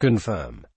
Confirm.